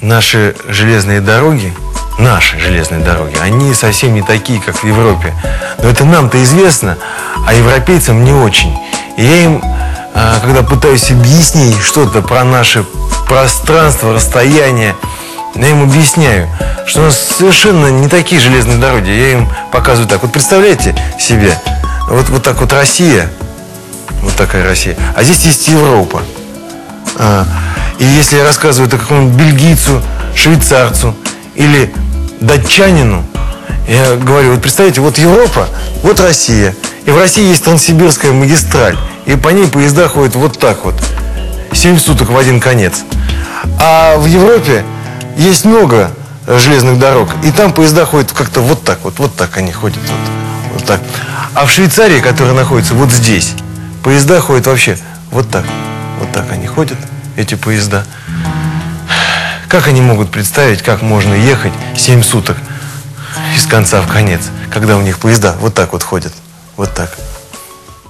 наши железные дороги, наши железные дороги, они совсем не такие, как в Европе. Но это нам-то известно, а европейцам не очень. И я им, а, когда пытаюсь объяснить что-то про наше пространство, расстояние, я им объясняю, что у нас совершенно не такие железные дороги. Я им показываю так. Вот представляете себе, вот, вот так вот Россия, вот такая Россия, а здесь есть Европа. И если я рассказываю это какому-нибудь бельгийцу, швейцарцу или датчанину, я говорю, вот представьте, вот Европа, вот Россия. И в России есть Транссибирская магистраль. И по ней поезда ходят вот так вот. 7 суток в один конец. А в Европе есть много железных дорог. И там поезда ходят как-то вот так вот. Вот так они ходят. Вот, вот так. А в Швейцарии, которая находится вот здесь, поезда ходят вообще вот так. Вот так они ходят, эти поезда. Как они могут представить, как можно ехать 7 суток из конца в конец, когда у них поезда вот так вот ходят? Вот так.